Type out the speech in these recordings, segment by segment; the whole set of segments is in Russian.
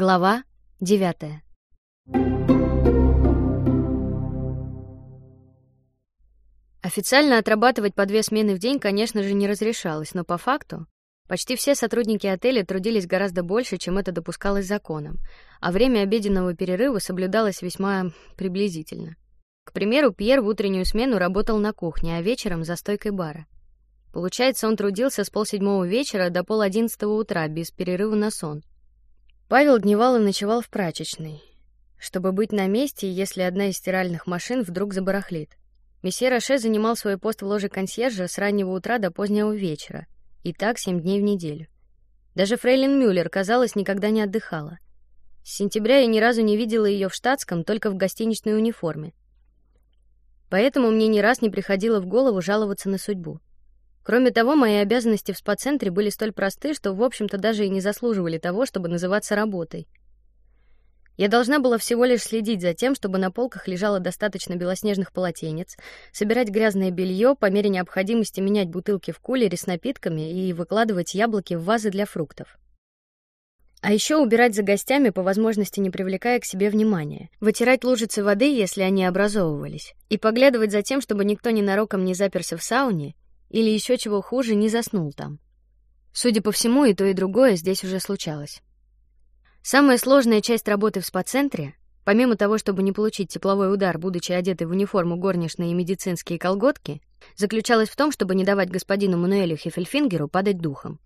Глава девятая. Официально отрабатывать по две смены в день, конечно же, не разрешалось, но по факту почти все сотрудники отеля трудились гораздо больше, чем это допускалось законом, а время обеденного перерыва соблюдалось весьма приблизительно. К примеру, Пьер в утреннюю смену работал на кухне, а вечером за стойкой бара. Получается, он трудился с полседьмого вечера до пол одиннадцатого утра без перерыва на сон. Павел дневал и ночевал в прачечной, чтобы быть на месте, если одна из стиральных машин вдруг забарахлит. Месье Роше занимал свой пост в ложе консьержа с раннего утра до позднего вечера, и так семь дней в неделю. Даже Фрейлин Мюллер, казалось, никогда не отдыхала. С сентября я ни разу не видела ее в штатском, только в гостиничной униформе. Поэтому мне ни раз не приходило в голову жаловаться на судьбу. Кроме того, мои обязанности в спа-центре были столь просты, что в общем-то даже и не заслуживали того, чтобы называться работой. Я должна была всего лишь следить за тем, чтобы на полках лежало достаточно белоснежных полотенец, собирать грязное белье, по мере необходимости менять бутылки в кулере с напитками и выкладывать яблоки в вазы для фруктов. А еще убирать за гостями, по возможности не привлекая к себе внимания, вытирать лужицы воды, если они образовывались, и поглядывать за тем, чтобы никто ни нароком не заперся в сауне или еще чего хуже, не заснул там. Судя по всему, и то, и другое здесь уже случалось. Самая сложная часть работы в спа-центре, помимо того, чтобы не получить тепловой удар, будучи одетой в униформу горничной и медицинские колготки, заключалась в том, чтобы не давать господину Мануэлю Хефельфингеру падать духом.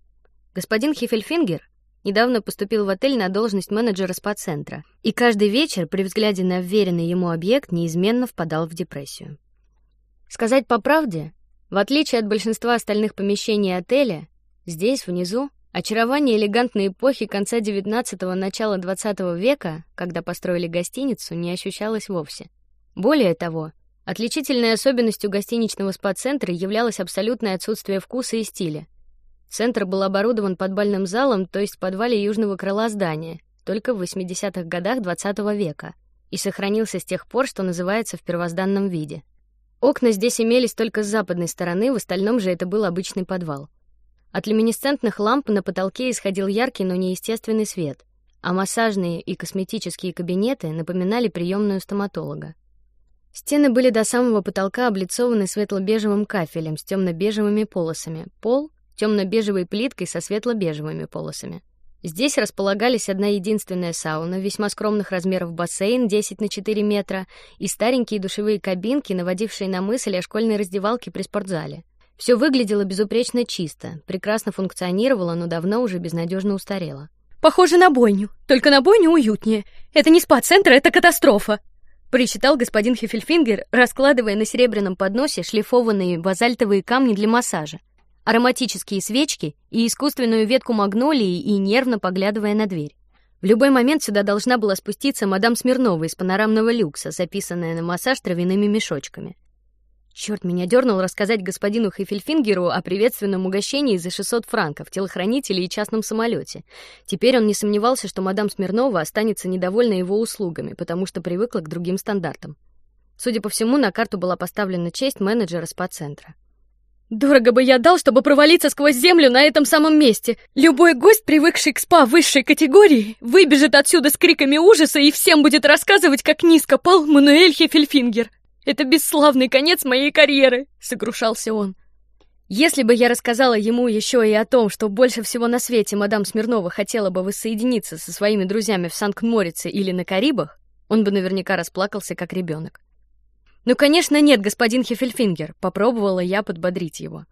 Господин Хефельфингер недавно поступил в отель на должность менеджера спа-центра, и каждый вечер при взгляде на вверенный ему объект неизменно впадал в депрессию. Сказать по правде, в отличие от большинства остальных помещений отеля, здесь внизу очарование элегантной эпохи конца XIX начала XX века, когда построили гостиницу, не ощущалось вовсе. Более того, отличительной особенностью гостиничного спа-центра являлось абсолютное отсутствие вкуса и стиля. Центр был оборудован подвальным залом, то есть подвале южного крыла здания, только в 80-х годах XX века, и сохранился с тех пор, что называется в первозданном виде. Окна здесь имелись только с западной стороны, в остальном же это был обычный подвал. От люминесцентных ламп на потолке исходил яркий, но неестественный свет, а массажные и косметические кабинеты напоминали приемную стоматолога. Стены были до самого потолка облицованы светло-бежевым кафелем с темно-бежевыми полосами, пол темно-бежевой плиткой со светло-бежевыми полосами. Здесь располагались одна единственная сауна, весьма скромных размеров бассейн 10 на 4 метра и старенькие душевые кабинки, наводившие на мысль о школьной раздевалке при спортзале. Все выглядело безупречно чисто, прекрасно функционировало, но давно уже безнадежно устарело. Похоже на бойню, только на бойню уютнее. Это не спа-центр, это катастрофа. Причитал господин Хефельфингер, раскладывая на серебряном подносе шлифованные базальтовые камни для массажа ароматические свечки и искусственную ветку магнолии и нервно поглядывая на дверь. В любой момент сюда должна была спуститься мадам Смирнова из панорамного люкса, записанная на массаж травяными мешочками. Черт меня дернул рассказать господину Хефельфингеру о приветственном угощении за 600 франков, телохранителе и частном самолете. Теперь он не сомневался, что мадам Смирнова останется недовольна его услугами, потому что привыкла к другим стандартам. Судя по всему, на карту была поставлена честь менеджера спа-центра. Дорого бы я дал, чтобы провалиться сквозь землю на этом самом месте. Любой гость, привыкший к спа высшей категории, выбежит отсюда с криками ужаса и всем будет рассказывать, как низко пал Мануэль Хефельфингер. Это бесславный конец моей карьеры, сокрушался он. Если бы я рассказала ему еще и о том, что больше всего на свете мадам Смирнова хотела бы воссоединиться со своими друзьями в Санкт-Морице или на Карибах, он бы наверняка расплакался как ребенок. Ну, конечно, нет, господин Хефельфингер, попробовала я подбодрить его.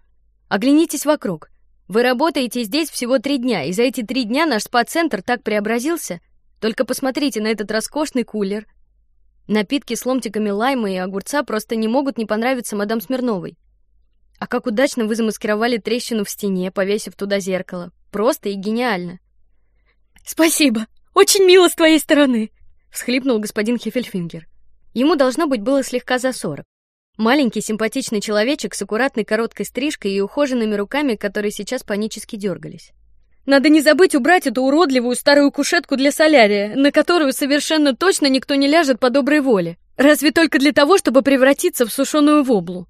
Оглянитесь вокруг. Вы работаете здесь всего три дня, и за эти три дня наш спа-центр так преобразился. Только посмотрите на этот роскошный кулер. Напитки с ломтиками лайма и огурца просто не могут не понравиться мадам Смирновой. А как удачно вы замаскировали трещину в стене, повесив туда зеркало. Просто и гениально. Спасибо, очень мило с твоей стороны, всхлипнул господин Хефельфингер. Ему должно быть было слегка за сорок. Маленький симпатичный человечек с аккуратной короткой стрижкой и ухоженными руками, которые сейчас панически дергались. Надо не забыть убрать эту уродливую старую кушетку для солярия, на которую совершенно точно никто не ляжет по доброй воле. Разве только для того, чтобы превратиться в сушеную воблу.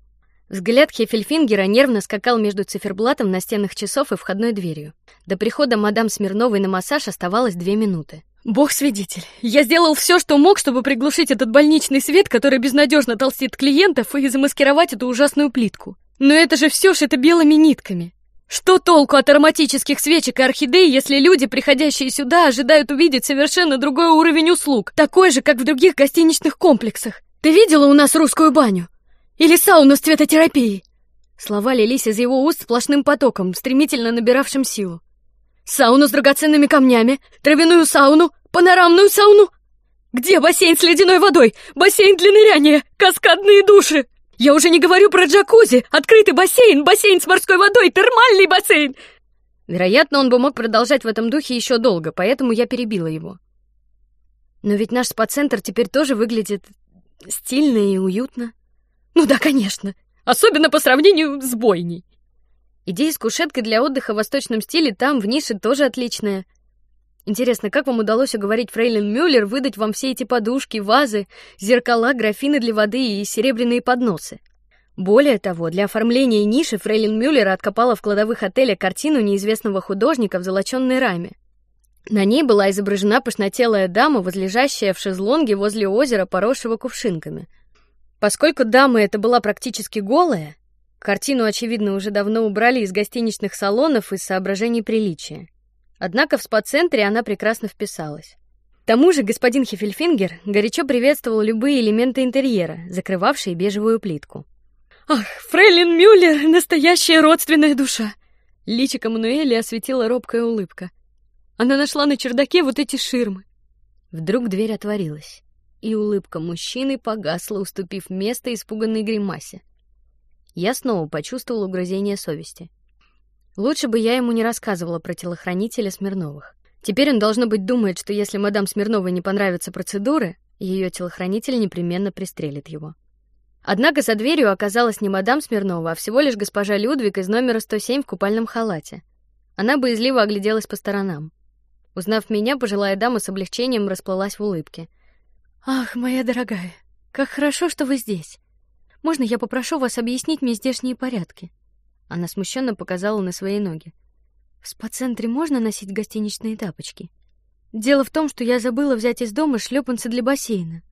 Взгляд Хефельфингера нервно скакал между циферблатом настенных часов и входной дверью. До прихода мадам Смирновой на массаж оставалось две минуты. Бог свидетель. Я сделал все, что мог, чтобы приглушить этот больничный свет, который безнадежно толстит клиентов, и замаскировать эту ужасную плитку. Но это же все шито белыми нитками. Что толку от ароматических свечек и орхидей, если люди, приходящие сюда, ожидают увидеть совершенно другой уровень услуг, такой же, как в других гостиничных комплексах? Ты видела у нас русскую баню? Или сауну с цветотерапией? Слова лились из его уст сплошным потоком, стремительно набиравшим силу. Сауну с драгоценными камнями, травяную сауну, панорамную сауну. Где бассейн с ледяной водой, бассейн для ныряния, каскадные души? Я уже не говорю про джакузи, открытый бассейн, бассейн с морской водой, термальный бассейн. Вероятно, он бы мог продолжать в этом духе еще долго, поэтому я перебила его. Но ведь наш спа-центр теперь тоже выглядит стильно и уютно. Ну да, конечно. Особенно по сравнению с бойней. Идея с кушеткой для отдыха в восточном стиле там, в нише, тоже отличная. Интересно, как вам удалось уговорить Фрейлин Мюллер выдать вам все эти подушки, вазы, зеркала, графины для воды и серебряные подносы? Более того, для оформления ниши Фрейлин Мюллер откопала в кладовых отеля картину неизвестного художника в золоченной раме. На ней была изображена пышнотелая дама, возлежащая в шезлонге возле озера, поросшего кувшинками. Поскольку дама эта была практически голая, Картину, очевидно, уже давно убрали из гостиничных салонов из соображений приличия. Однако в спа-центре она прекрасно вписалась. К тому же господин Хефельфингер горячо приветствовал любые элементы интерьера, закрывавшие бежевую плитку. Ах, Фрейлин Мюллер, настоящая родственная душа! Личико Мануэли осветила робкая улыбка. Она нашла на чердаке вот эти ширмы. Вдруг дверь отворилась, и улыбка мужчины погасла, уступив место испуганной гримасе. Я снова почувствовал угрызение совести. Лучше бы я ему не рассказывала про телохранителя Смирновых. Теперь он должно быть думает, что если мадам Смирновой не понравятся процедуры, ее телохранитель непременно пристрелит его. Однако за дверью оказалась не мадам Смирнова, а всего лишь госпожа Людвиг из номера 107 в купальном халате. Она боязливо огляделась по сторонам. Узнав меня, пожилая дама с облегчением расплылась в улыбке. Ах, моя дорогая, как хорошо, что вы здесь. Можно я попрошу вас объяснить мне здешние порядки? Она смущенно показала на свои ноги. В спа-центре можно носить гостиничные тапочки? Дело в том, что я забыла взять из дома шлепанцы для бассейна.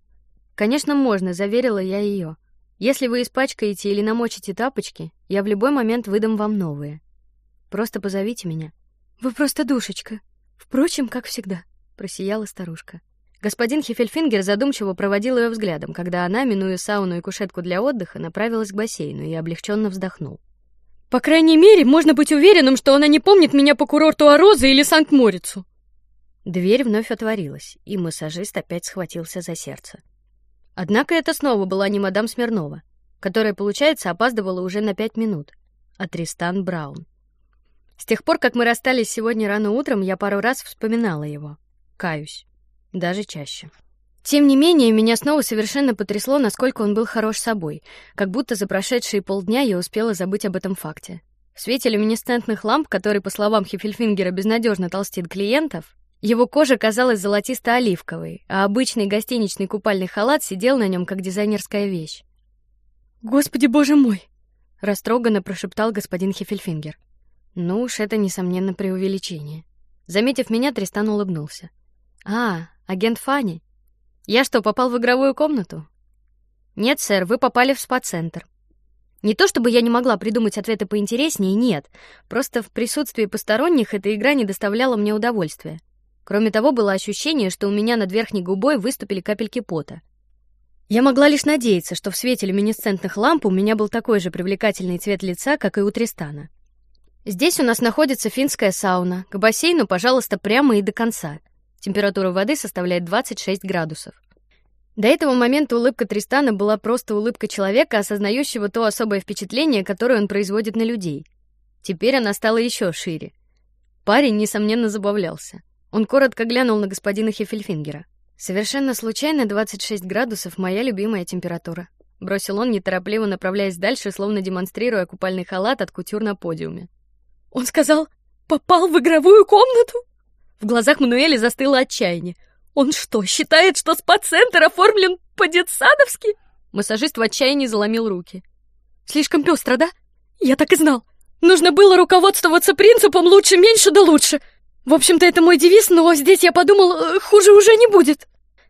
Конечно, можно, заверила я ее. Если вы испачкаете или намочите тапочки, я в любой момент выдам вам новые. Просто позовите меня. Вы просто душечка. Впрочем, как всегда, просияла старушка. Господин Хефельфингер задумчиво проводил ее взглядом, когда она, минуя сауну и кушетку для отдыха, направилась к бассейну и облегченно вздохнул. По крайней мере, можно быть уверенным, что она не помнит меня по курорту Арозы или Санкт-Морицу. Дверь вновь отворилась, и массажист опять схватился за сердце. Однако это снова была не мадам Смирнова, которая, получается, опаздывала уже на пять минут, а Тристан Браун. С тех пор, как мы расстались сегодня рано утром, я пару раз вспоминала его. Каюсь даже чаще. Тем не менее, меня снова совершенно потрясло, насколько он был хорош собой, как будто за прошедшие полдня я успела забыть об этом факте. В свете люминесцентных ламп, который, по словам Хефельфингера, безнадежно толстит клиентов, его кожа казалась золотисто-оливковой, а обычный гостиничный купальный халат сидел на нем как дизайнерская вещь. Господи, боже мой! растроганно прошептал господин Хефельфингер. Ну уж это несомненно преувеличение. Заметив меня, Тристан улыбнулся. А, Агент Фани. Я что, попал в игровую комнату? Нет, сэр, вы попали в спа-центр. Не то чтобы я не могла придумать ответы поинтереснее, нет. Просто в присутствии посторонних эта игра не доставляла мне удовольствия. Кроме того, было ощущение, что у меня над верхней губой выступили капельки пота. Я могла лишь надеяться, что в свете люминесцентных ламп у меня был такой же привлекательный цвет лица, как и у Тристана. Здесь у нас находится финская сауна. К бассейну, пожалуйста, прямо и до конца. Температура воды составляет 26 градусов. До этого момента улыбка Тристана была просто улыбка человека, осознающего то особое впечатление, которое он производит на людей. Теперь она стала еще шире. Парень несомненно забавлялся. Он коротко глянул на господина Хефельфингера. Совершенно случайно 26 градусов моя любимая температура. Бросил он неторопливо, направляясь дальше, словно демонстрируя купальный халат от кутюр на подиуме. Он сказал, попал в игровую комнату. В глазах Мануэля застыло отчаяние. Он что, считает, что спа-центр оформлен по-детсадовски? Массажист в отчаянии заломил руки. Слишком пестро, да? Я так и знал. Нужно было руководствоваться принципом лучше меньше да лучше. В общем-то, это мой девиз, но здесь я подумал, э, хуже уже не будет.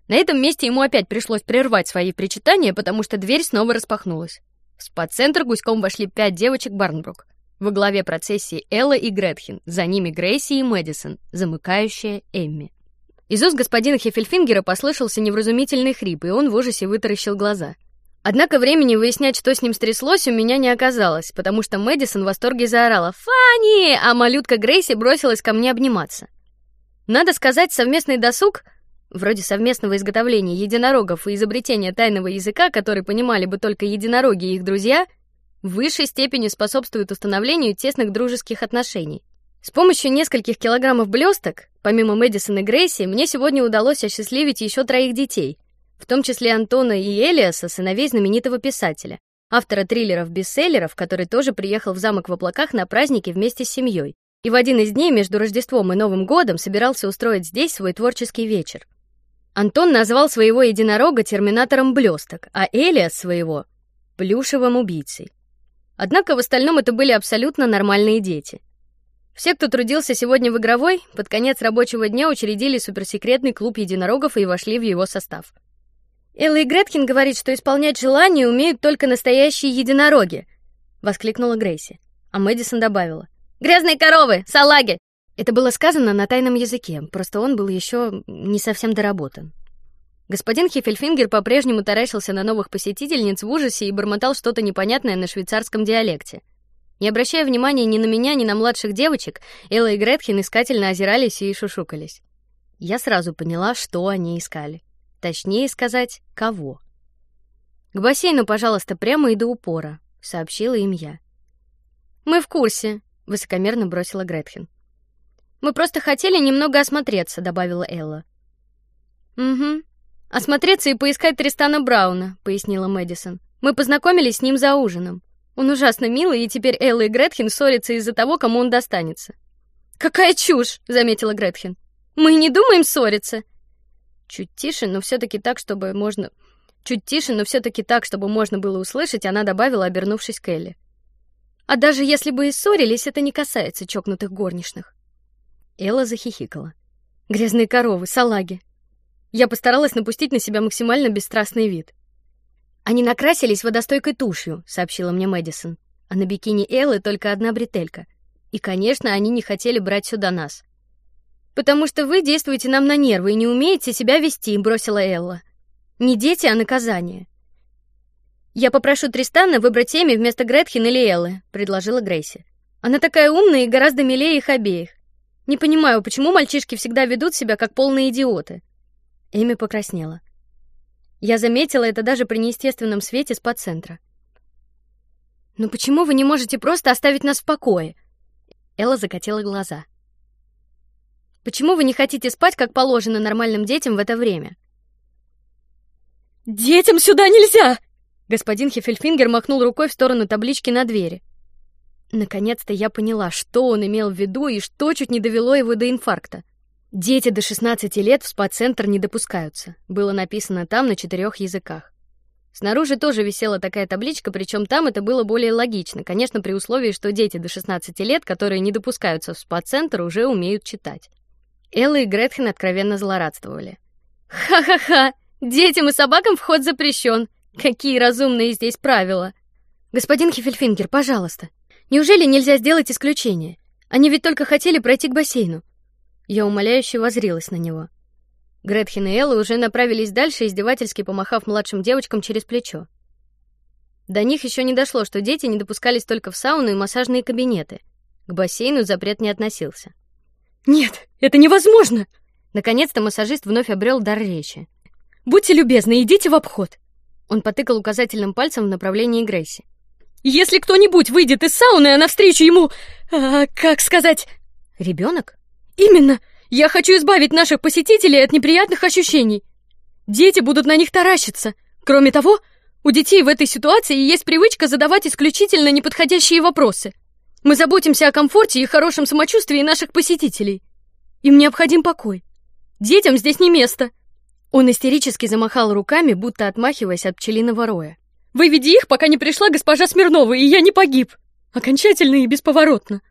На этом месте ему опять пришлось прервать свои причитания, потому что дверь снова распахнулась. В спа-центр гуськом вошли пять девочек Барнбрук. Во главе процессии Элла и Гретхен, за ними Грейси и Мэдисон, замыкающая Эмми. Из уст господина Хефельфингера послышался невразумительный хрип, и он в ужасе вытаращил глаза. Однако времени выяснять, что с ним стряслось, у меня не оказалось, потому что Мэдисон в восторге заорала «Фанни!», а малютка Грейси бросилась ко мне обниматься. Надо сказать, совместный досуг вроде совместного изготовления единорогов и изобретения тайного языка, который понимали бы только единороги и их друзья, в высшей степени способствует установлению тесных дружеских отношений. С помощью нескольких килограммов блесток, помимо Мэдисон и Грейси, мне сегодня удалось осчастливить еще троих детей, в том числе Антона и Элиаса, сыновей знаменитого писателя, автора триллеров-бестселлеров, который тоже приехал в замок в облаках на праздники вместе с семьей. И в один из дней между Рождеством и Новым годом собирался устроить здесь свой творческий вечер. Антон назвал своего единорога терминатором блесток, а Элиас своего плюшевым убийцей. Однако в остальном это были абсолютно нормальные дети. Все, кто трудился сегодня в игровой, под конец рабочего дня учредили суперсекретный клуб единорогов и вошли в его состав. Элла Греткин говорит, что исполнять желания умеют только настоящие единороги, воскликнула Грейси, а Мэдисон добавила: грязные коровы, салаги, это было сказано на тайном языке, просто он был еще не совсем доработан. Господин Хефельфингер по-прежнему таращился на новых посетительниц в ужасе и бормотал что-то непонятное на швейцарском диалекте. Не обращая внимания ни на меня, ни на младших девочек, Элла и Гретхен искательно озирались и шушукались. Я сразу поняла, что они искали. Точнее сказать, кого. К бассейну, пожалуйста, прямо и до упора, сообщила им я. Мы в курсе, высокомерно бросила Гретхен. Мы просто хотели немного осмотреться, добавила Элла. Угу. Осмотреться и поискать Тристана Брауна, пояснила Мэдисон. Мы познакомились с ним за ужином. Он ужасно милый, и теперь Элла и Гретхен ссорятся из-за того, кому он достанется. Какая чушь, заметила Гретхен. Мы не думаем ссориться. Чуть тише, но все-таки так, чтобы можно. Чуть тише, но все-таки так, чтобы можно было услышать, она добавила, обернувшись к Элли. А даже если бы и ссорились, это не касается чокнутых горничных. Элла захихикала. Грязные коровы, салаги. Я постаралась напустить на себя максимально бесстрастный вид. Они накрасились водостойкой тушью, сообщила мне Мэдисон. А на бикини Эллы только одна бретелька. И, конечно, они не хотели брать сюда нас. Потому что вы действуете нам на нервы и не умеете себя вести, бросила Элла. Не дети, а наказание. Я попрошу Тристана выбрать Эми вместо Гретхен или Эллы, предложила Грейси. Она такая умная и гораздо милее их обеих. Не понимаю, почему мальчишки всегда ведут себя как полные идиоты. Эми покраснела. Я заметила это даже при неестественном свете с центра. Но почему вы не можете просто оставить нас в покое? Элла закатила глаза. Почему вы не хотите спать, как положено нормальным детям в это время? Детям сюда нельзя! Господин Хефельфингер махнул рукой в сторону таблички на двери. Наконец-то я поняла, что он имел в виду и что чуть не довело его до инфаркта. Дети до 16 лет в спа-центр не допускаются. Было написано там на четырех языках. Снаружи тоже висела такая табличка, причем там это было более логично, конечно, при условии, что дети до 16 лет, которые не допускаются в спа-центр, уже умеют читать. Элла и Гретхен откровенно злорадствовали. Ха-ха-ха! Детям и собакам вход запрещен. Какие разумные здесь правила! Господин Хефельфингер, пожалуйста, Неужели нельзя сделать исключение? Они ведь только хотели пройти к бассейну. Я умоляюще возрилась на него. Гретхен и Элла уже направились дальше, издевательски помахав младшим девочкам через плечо. До них еще не дошло, что дети не допускались только в сауну и массажные кабинеты. К бассейну запрет не относился. Нет, это невозможно! Наконец-то массажист вновь обрел дар речи. Будьте любезны, идите в обход. Он потыкал указательным пальцем в направлении Грейси. Если кто-нибудь выйдет из сауны, а навстречу ему, а, как сказать, ребенок? Именно. Я хочу избавить наших посетителей от неприятных ощущений. Дети будут на них таращиться. Кроме того, у детей в этой ситуации есть привычка задавать исключительно неподходящие вопросы. Мы заботимся о комфорте и хорошем самочувствии наших посетителей. Им необходим покой. Детям здесь не место. Он истерически замахал руками, будто отмахиваясь от пчелиного роя. Выведи их, пока не пришла госпожа Смирнова, и я не погиб. Окончательно и бесповоротно.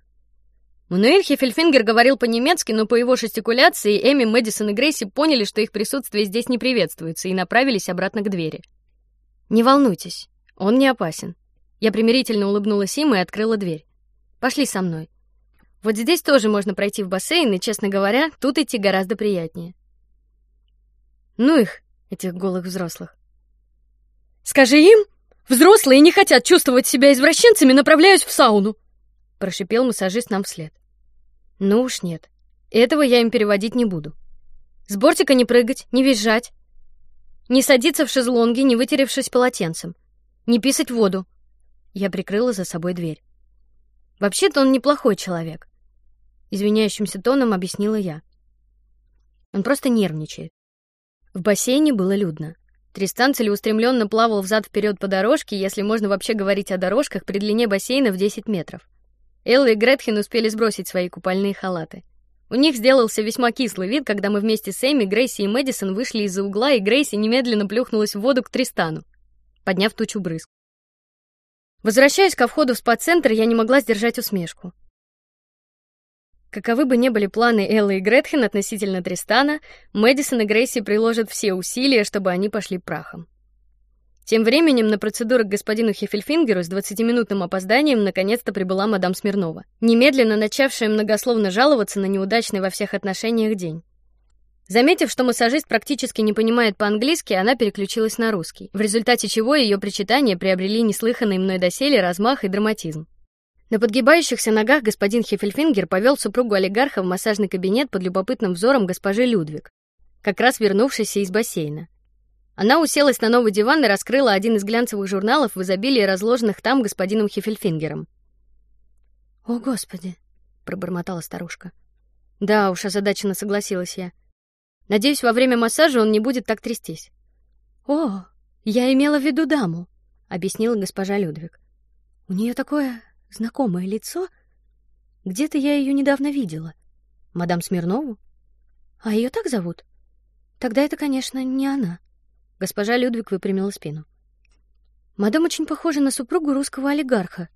Мануэль Хефельфингер говорил по-немецки, но по его жестикуляции Эми, Мэдисон и Грейси поняли, что их присутствие здесь не приветствуется, и направились обратно к двери. Не волнуйтесь, он не опасен. Я примирительно улыбнулась им и открыла дверь. Пошли со мной. Вот здесь тоже можно пройти в бассейн, и, честно говоря, тут идти гораздо приятнее. Ну их, этих голых взрослых. Скажи им, взрослые не хотят чувствовать себя извращенцами, направляюсь в сауну прошипел массажист нам вслед. Ну уж нет. Этого я им переводить не буду. С бортика не прыгать, не визжать, не садиться в шезлонги, не вытеревшись полотенцем, не писать воду. Я прикрыла за собой дверь. Вообще-то он неплохой человек, извиняющимся тоном объяснила я. Он просто нервничает. В бассейне было людно. Тристан целеустремленно плавал взад вперед по дорожке, если можно вообще говорить о дорожках при длине бассейна в 10 метров. Элла и Гретхен успели сбросить свои купальные халаты. У них сделался весьма кислый вид, когда мы вместе с Эми, Грейси и Мэдисон вышли из-за угла, и Грейси немедленно плюхнулась в воду к Тристану, подняв тучу брызг. Возвращаясь ко входу в спа-центр, я не могла сдержать усмешку. Каковы бы ни были планы Эллы и Гретхен относительно Тристана, Мэдисон и Грейси приложат все усилия, чтобы они пошли прахом. Тем временем на процедуру к господину Хефельфингеру с двадцатиминутным опозданием наконец-то прибыла мадам Смирнова, немедленно начавшая многословно жаловаться на неудачный во всех отношениях день. Заметив, что массажист практически не понимает по-английски, она переключилась на русский, в результате чего ее причитания приобрели неслыханный мной доселе размах и драматизм. На подгибающихся ногах господин Хефельфингер повел супругу олигарха в массажный кабинет под любопытным взором госпожи Людвиг, как раз вернувшейся из бассейна. Она уселась на новый диван и раскрыла один из глянцевых журналов в изобилии разложенных там господином Хефельфингером. О, господи, пробормотала старушка. Да уж, озадаченно согласилась я. Надеюсь, во время массажа он не будет так трястись. О, я имела в виду даму, объяснила госпожа Людвиг. У нее такое знакомое лицо. Где-то я ее недавно видела. Мадам Смирнову? А ее так зовут? Тогда это, конечно, не она. Госпожа Людвиг выпрямила спину. Мадам очень похожа на супругу русского олигарха,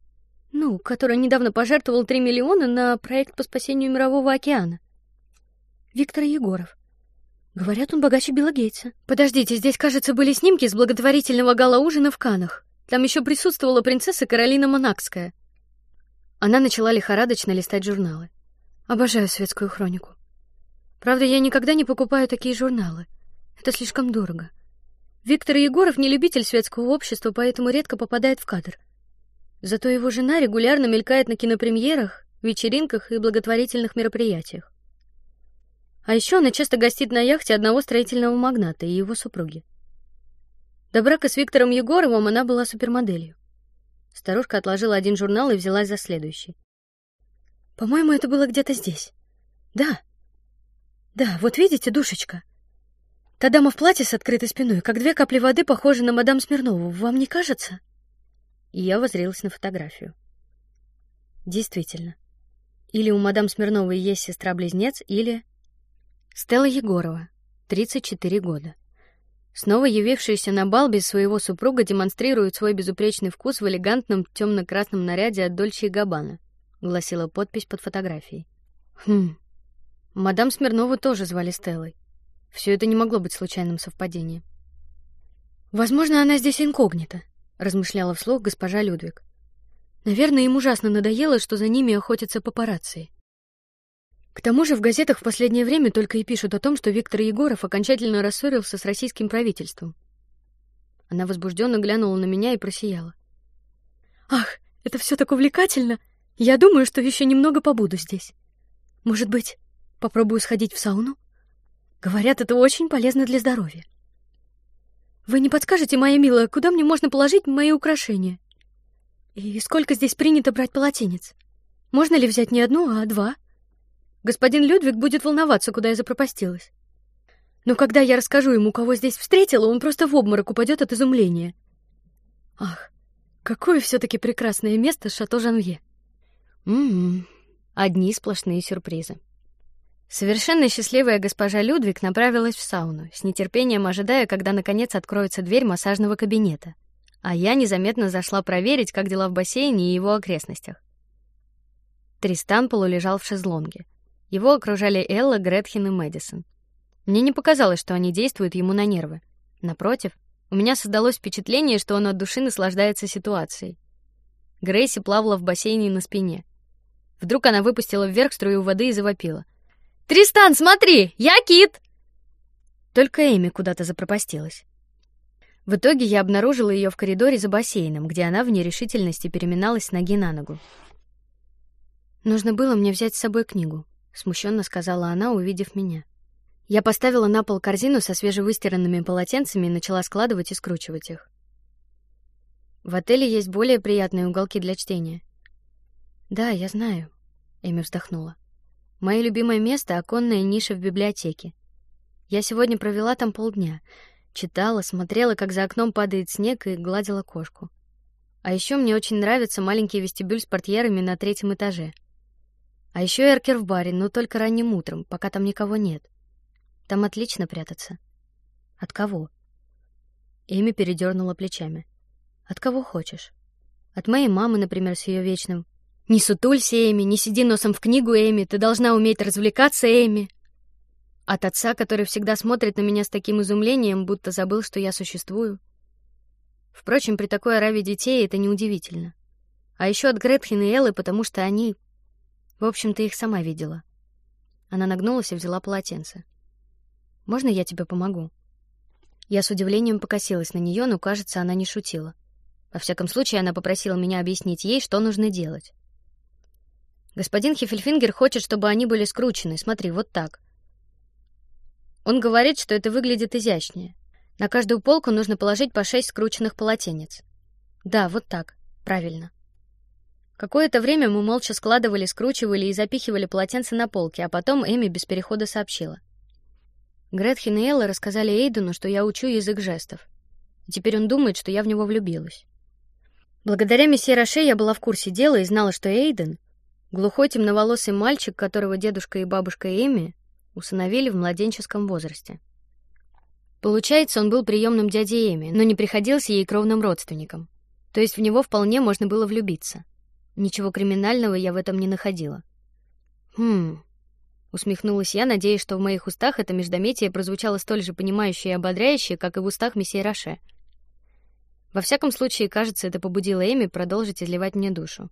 ну, который недавно пожертвовал 3 миллиона на проект по спасению мирового океана. Виктор Егоров. Говорят, он богаче Билла Гейтса. Подождите, здесь, кажется, были снимки с благотворительного гала-ужина в Канах. Там еще присутствовала принцесса Каролина Монакская. Она начала лихорадочно листать журналы. Обожаю светскую хронику. Правда, я никогда не покупаю такие журналы. Это слишком дорого. Виктор Егоров не любитель светского общества, поэтому редко попадает в кадр. Зато его жена регулярно мелькает на кинопремьерах, вечеринках и благотворительных мероприятиях. А еще она часто гостит на яхте одного строительного магната и его супруги. До брака с Виктором Егоровым она была супермоделью. Старушка отложила один журнал и взялась за следующий. По-моему, это было где-то здесь. Да. Да, вот видите, душечка. Та дама в платье с открытой спиной, как две капли воды, похожа на мадам Смирнову. Вам не кажется? Я воззрелась на фотографию. Действительно. Или у мадам Смирновой есть сестра-близнец, или Стелла Егорова, 34 года. Снова явившаяся на бал без своего супруга демонстрирует свой безупречный вкус в элегантном темно-красном наряде от Дольче и Габбана, гласила подпись под фотографией. Хм. Мадам Смирнову тоже звали Стеллой. Все это не могло быть случайным совпадением. Возможно, она здесь инкогнито, размышляла вслух госпожа Людвиг. Наверное, им ужасно надоело, что за ними охотятся папарацци. К тому же в газетах в последнее время только и пишут о том, что Виктор Егоров окончательно рассорился с российским правительством. Она возбужденно глянула на меня и просияла. Ах, это все так увлекательно! Я думаю, что еще немного побуду здесь. Может быть, попробую сходить в сауну? Говорят, это очень полезно для здоровья. Вы не подскажете, моя милая, куда мне можно положить мои украшения? И сколько здесь принято брать полотенец? Можно ли взять не одну, а два? Господин Людвиг будет волноваться, куда я запропастилась. Но когда я расскажу ему, кого здесь встретила, он просто в обморок упадет от изумления. Ах, какое все-таки прекрасное место шато Жанвье. Мм, одни сплошные сюрпризы. Совершенно счастливая госпожа Людвиг направилась в сауну, с нетерпением ожидая, когда наконец откроется дверь массажного кабинета. А я незаметно зашла проверить, как дела в бассейне и его окрестностях. Тристан полулежал в шезлонге. Его окружали Элла, Гретхен и Мэдисон. Мне не показалось, что они действуют ему на нервы. Напротив, у меня создалось впечатление, что он от души наслаждается ситуацией. Грейси плавала в бассейне на спине. Вдруг она выпустила вверх струю воды и завопила: "Тристан, смотри, я кит!" Только Эми куда-то запропастилась. В итоге я обнаружила ее в коридоре за бассейном, где она в нерешительности переминалась с ноги на ногу. Нужно было мне взять с собой книгу, смущенно сказала она, увидев меня. Я поставила на пол корзину со свежевыстиранными полотенцами и начала складывать и скручивать их. В отеле есть более приятные уголки для чтения. Да, я знаю. Эми вздохнула. Мое любимое место — оконная ниша в библиотеке. Я сегодня провела там полдня, читала, смотрела, как за окном падает снег, и гладила кошку. А еще мне очень нравится маленький вестибюль с портьерами на третьем этаже. А еще эркер в баре, но только ранним утром, пока там никого нет. Там отлично прятаться. От кого? Эми передернула плечами. От кого хочешь. От моей мамы, например, с ее вечным. Не сутулься, Эми, не сиди носом в книгу, Эми. Ты должна уметь развлекаться, Эми. От отца, который всегда смотрит на меня с таким изумлением, будто забыл, что я существую. Впрочем, при такой ораве детей это неудивительно. А еще от Гретхен и Эллы, потому что они, в общем, ты их сама видела. Она нагнулась и взяла полотенце. Можно я тебе помогу? Я с удивлением покосилась на нее, но, кажется, она не шутила. Во всяком случае, она попросила меня объяснить ей, что нужно делать. Господин Хефельфингер хочет, чтобы они были скручены. Смотри, вот так. Он говорит, что это выглядит изящнее. На каждую полку нужно положить по шесть скрученных полотенец. Да, вот так. Правильно. Какое-то время мы молча складывали, скручивали и запихивали полотенца на полки, а потом Эми без перехода сообщила: Гретхен и Элла рассказали Эйдену, что я учу язык жестов. И теперь он думает, что я в него влюбилась. Благодаря месье Роше я была в курсе дела и знала, что Эйден глухой темноволосый мальчик, которого дедушка и бабушка Эми усыновили в младенческом возрасте. Получается, он был приемным дядей Эми, но не приходился ей кровным родственником. То есть в него вполне можно было влюбиться. Ничего криминального я в этом не находила. Хм. Усмехнулась я, надеясь, что в моих устах это междометие прозвучало столь же понимающе и ободряюще, как и в устах месье Роше. Во всяком случае, кажется, это побудило Эми продолжить изливать мне душу.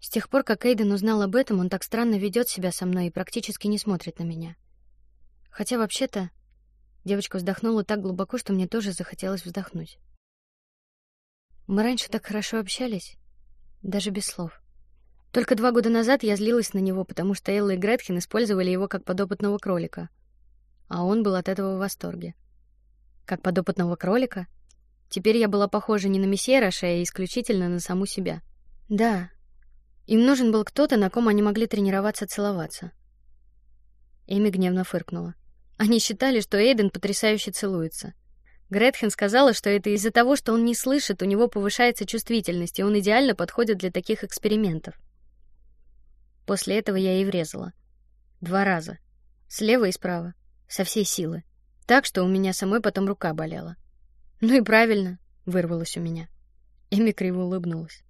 С тех пор, как Эйден узнал об этом, он так странно ведет себя со мной и практически не смотрит на меня. Хотя вообще-то, девочка вздохнула так глубоко, что мне тоже захотелось вздохнуть. Мы раньше так хорошо общались, даже без слов. Только два года назад я злилась на него, потому что Элла и Гретхен использовали его как подопытного кролика, а он был от этого в восторге. Как подопытного кролика? Теперь я была похожа не на месье Роше, а исключительно на саму себя. Да, им нужен был кто-то, на ком они могли тренироваться целоваться. Эми гневно фыркнула. Они считали, что Эйден потрясающе целуется. Гретхен сказала, что это из-за того, что он не слышит, у него повышается чувствительность, и он идеально подходит для таких экспериментов. После этого я ей врезала. Два раза. Слева и справа. Со всей силы. Так, что у меня самой потом рука болела. Ну и правильно, вырвалось у меня. Эми криво улыбнулась.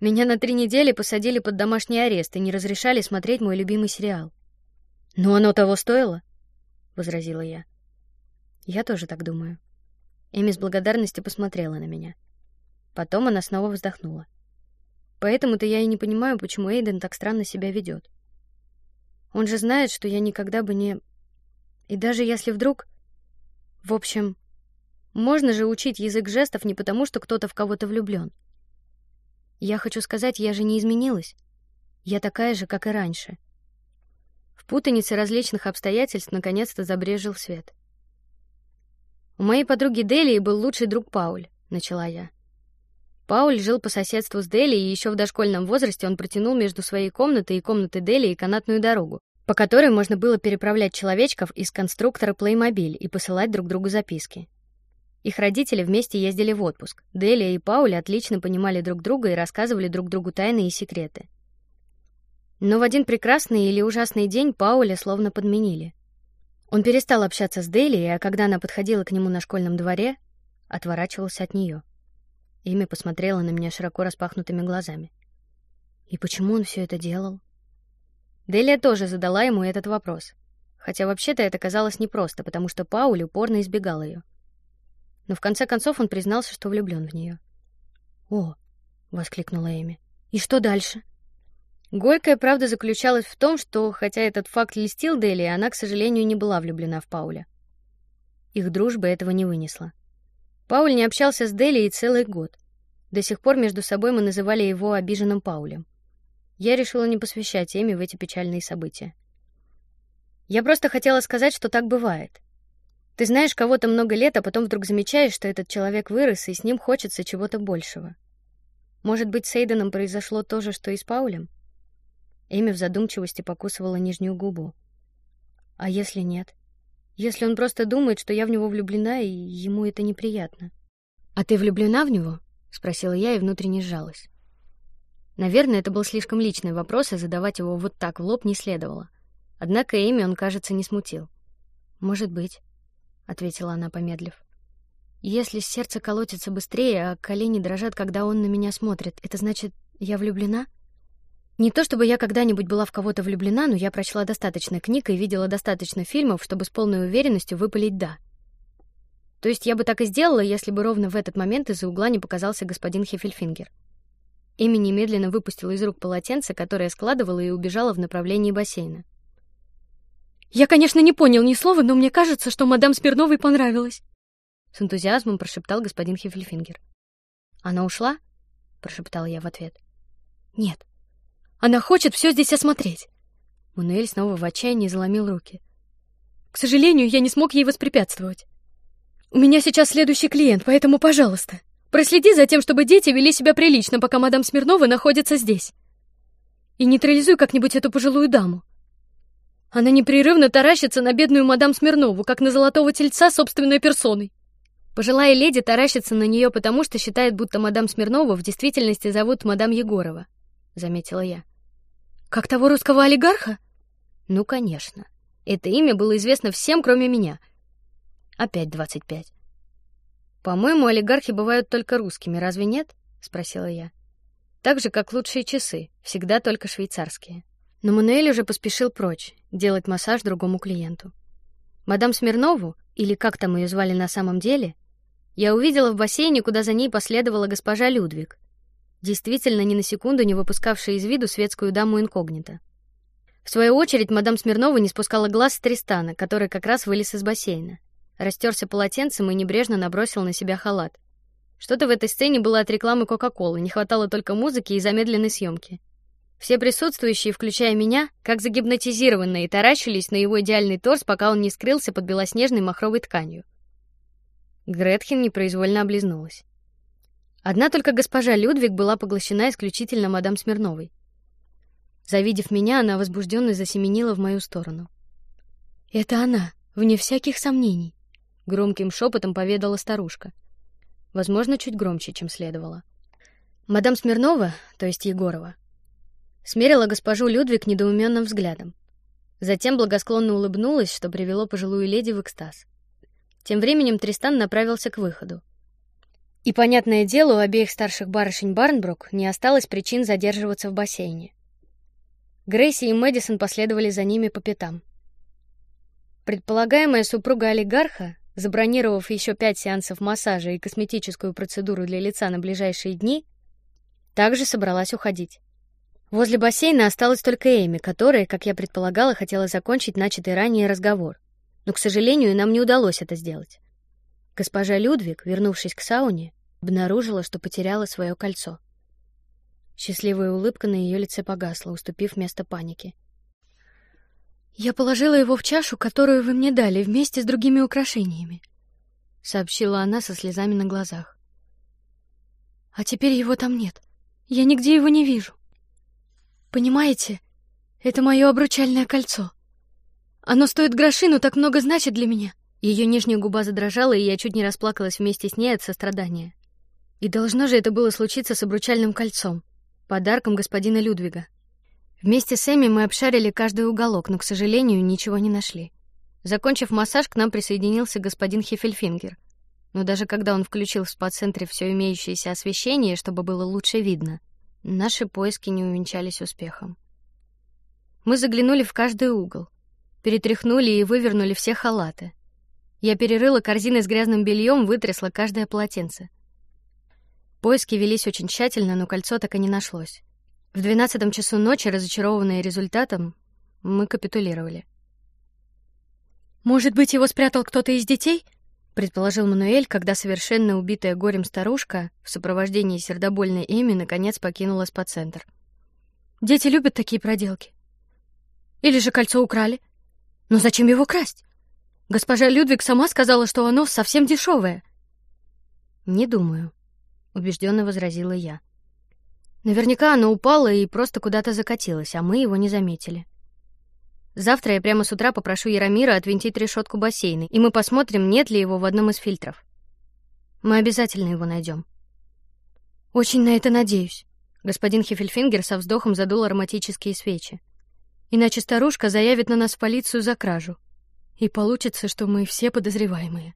Меня на три недели посадили под домашний арест и не разрешали смотреть мой любимый сериал. Но оно того стоило, возразила я. Я тоже так думаю. Эми с благодарностью посмотрела на меня. Потом она снова вздохнула. Поэтому-то я и не понимаю, почему Эйден так странно себя ведет. Он же знает, что я никогда бы не... И даже если вдруг... В общем, можно же учить язык жестов не потому, что кто-то в кого-то влюблен. Я хочу сказать, я же не изменилась. Я такая же, как и раньше. В путанице различных обстоятельств наконец-то забрежил свет. У моей подруги Дели был лучший друг Пауль, начала я. Пауль жил по соседству с Дели, и еще в дошкольном возрасте он протянул между своей комнатой и комнатой Дели и канатную дорогу, по которой можно было переправлять человечков из конструктора Playmobil и посылать друг другу записки. Их родители вместе ездили в отпуск. Делия и Пауля отлично понимали друг друга и рассказывали друг другу тайны и секреты. Но в один прекрасный или ужасный день Пауля словно подменили. Он перестал общаться с Делией, а когда она подходила к нему на школьном дворе, отворачивался от нее. Имя посмотрела на меня широко распахнутыми глазами. И почему он все это делал? Делия тоже задала ему этот вопрос, хотя вообще-то это казалось непросто, потому что Пауль упорно избегал ее. Но в конце концов он признался, что влюблен в нее. О, воскликнула Эми. И что дальше? Горькая правда заключалась в том, что, хотя этот факт льстил Дели, она, к сожалению, не была влюблена в Пауля. Их дружба этого не вынесла. Пауль не общался с Дели и целый год. До сих пор между собой мы называли его обиженным Паулем. Я решила не посвящать Эми в эти печальные события. Я просто хотела сказать, что так бывает. Ты знаешь кого-то много лет, а потом вдруг замечаешь, что этот человек вырос, и с ним хочется чего-то большего. Может быть, с Эйденом произошло то же, что и с Паулем? Эми в задумчивости покусывала нижнюю губу. А если нет? Если он просто думает, что я в него влюблена, и ему это неприятно. А ты влюблена в него? спросила я и внутренне сжалась. Наверное, это был слишком личный вопрос, и задавать его вот так в лоб не следовало. Однако Эми он, кажется, не смутил. Может быть, ответила она, помедлив. Если сердце колотится быстрее, а колени дрожат, когда он на меня смотрит, это значит, я влюблена? Не то чтобы я когда-нибудь была в кого-то влюблена, но я прочла достаточно книг и видела достаточно фильмов, чтобы с полной уверенностью выпалить да. То есть я бы так и сделала, если бы ровно в этот момент из-за угла не показался господин Хефельфингер. Эми немедленно выпустила из рук полотенце, которое складывала, и убежала в направлении бассейна. Я, конечно, не понял ни слова, но мне кажется, что мадам Смирновой понравилось. С энтузиазмом прошептал господин Хефельфингер. Она ушла? прошептала я в ответ. Нет. Она хочет все здесь осмотреть. Мануэль снова в отчаянии заломил руки. К сожалению, я не смог ей воспрепятствовать. У меня сейчас следующий клиент, поэтому, пожалуйста, проследи за тем, чтобы дети вели себя прилично, пока мадам Смирнова находится здесь. И нейтрализуй как-нибудь эту пожилую даму. Она непрерывно таращится на бедную мадам Смирнову, как на золотого тельца собственной персоной. Пожилая леди таращится на нее, потому что считает, будто мадам Смирнову в действительности зовут мадам Егорова, заметила я. Как того русского олигарха? Ну, конечно. Это имя было известно всем, кроме меня. Опять двадцать пять. По-моему, олигархи бывают только русскими, разве нет? спросила я. Так же, как лучшие часы, всегда только швейцарские. Но Мануэль уже поспешил прочь делать массаж другому клиенту. Мадам Смирнову, или как там ее звали на самом деле, я увидела в бассейне, куда за ней последовала госпожа Людвиг, действительно ни на секунду не выпускавшая из виду светскую даму инкогнито. В свою очередь, мадам Смирнова не спускала глаз с Тристана, который как раз вылез из бассейна, растерся полотенцем и небрежно набросил на себя халат. Что-то в этой сцене было от рекламы Кока-колы, не хватало только музыки и замедленной съемки. Все присутствующие, включая меня, как загипнотизированные, таращились на его идеальный торс, пока он не скрылся под белоснежной махровой тканью. Гретхен непроизвольно облизнулась. Одна только госпожа Людвиг была поглощена исключительно мадам Смирновой. Завидев меня, она возбужденно засеменила в мою сторону. Это она, вне всяких сомнений, громким шепотом поведала старушка. Возможно, чуть громче, чем следовало. Мадам Смирнова, то есть Егорова, смерила госпожу Людвиг недоуменным взглядом. Затем благосклонно улыбнулась, что привело пожилую леди в экстаз. Тем временем Тристан направился к выходу. И понятное дело, у обеих старших барышень Барнбрук не осталось причин задерживаться в бассейне. Грейси и Мэдисон последовали за ними по пятам. Предполагаемая супруга олигарха, забронировав еще пять сеансов массажа и косметическую процедуру для лица на ближайшие дни, также собралась уходить. Возле бассейна осталась только Эми, которая, как я предполагала, хотела закончить начатый ранее разговор, но, к сожалению, нам не удалось это сделать. Госпожа Людвиг, вернувшись к сауне, обнаружила, что потеряла свое кольцо. Счастливая улыбка на ее лице погасла, уступив место панике. Я положила его в чашу, которую вы мне дали, вместе с другими украшениями, сообщила она со слезами на глазах. А теперь его там нет. Я нигде его не вижу. Понимаете, это мое обручальное кольцо. Оно стоит гроши, но так много значит для меня. Ее нижняя губа задрожала, и я чуть не расплакалась вместе с ней от сострадания. И должно же это было случиться с обручальным кольцом, подарком господина Людвига. Вместе с Эми мы обшарили каждый уголок, но, к сожалению, ничего не нашли. Закончив массаж, к нам присоединился господин Хефельфингер. Но даже когда он включил в спа-центре все имеющееся освещение, чтобы было лучше видно, Наши поиски не увенчались успехом. Мы заглянули в каждый угол, перетряхнули и вывернули все халаты. Я перерыла корзины с грязным бельем, вытрясла каждое полотенце. Поиски велись очень тщательно, но кольцо так и не нашлось. В двенадцатом часу ночи, разочарованные результатом, мы капитулировали. Может быть, его спрятал кто-то из детей? Предположил Мануэль, когда совершенно убитая горем старушка в сопровождении сердобольной Эми наконец покинула спа-центр. Дети любят такие проделки. Или же кольцо украли? Но зачем его красть? Госпожа Людвиг сама сказала, что оно совсем дешевое. Не думаю, убежденно возразила я. Наверняка оно упало и просто куда-то закатилось, а мы его не заметили. Завтра я прямо с утра попрошу Яромира отвинтить решетку бассейна, и мы посмотрим, нет ли его в одном из фильтров. Мы обязательно его найдем. Очень на это надеюсь. Господин Хефельфингер со вздохом задул ароматические свечи. Иначе старушка заявит на нас в полицию за кражу, и получится, что мы все подозреваемые.